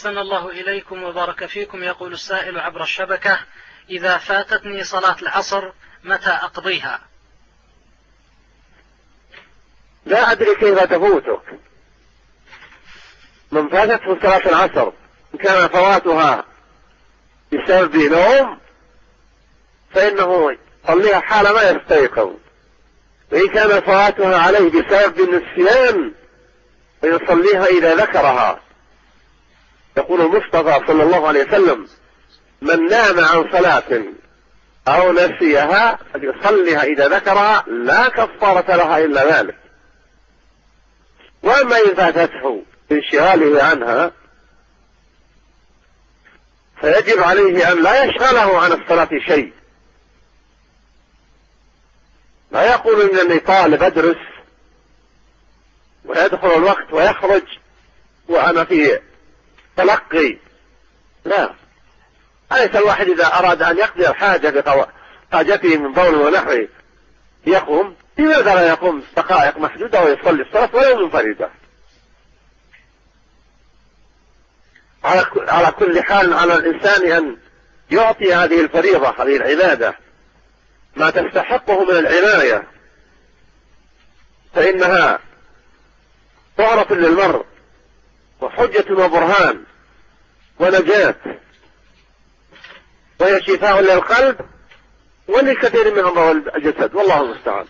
أحسن الله إليكم وبارك فيكم يقول السائل عبر الشبكة. إذا فاتتني صلاة العصر متى أقضيها؟ لا أدري كيف تفوتك. من فاتته صلاة العصر كان فواتها بسبب نوم فإنه يصليها حال ما يستيقظ. وإن كان فواتها عليه بسبب النسيان فيصليها إذا ذكرها. يقول المصطفى صلى الله عليه وسلم من نام عن صلاة أو نسيها فليصليها إذا ذكرها لا كفارة لها إلا ذلك. وأما إن فاتته بانشغاله عنها فيجب عليه أن لا يشغله عن الصلاة شيء. لا يقول إنني طالب أدرس ويدخل الوقت ويخرج وأنا في تلقي. لا. أليس الواحد إذا أراد أن يقضي الحاجة بحاجته من بول ونحوه يقوم؟ لماذا لا يقوم دقائق محدودة ويصلي الصلاة ولو منفردة على على كل حال على الإنسان أن يعطي هذه الفريضة هذه العبادة. ما تستحقه من العناية. فإنها طهرة للمرء. وحجة وبرهان ونجاة. وهي شفاء للقلب ولكثير من أمراض الجسد. والله المستعان.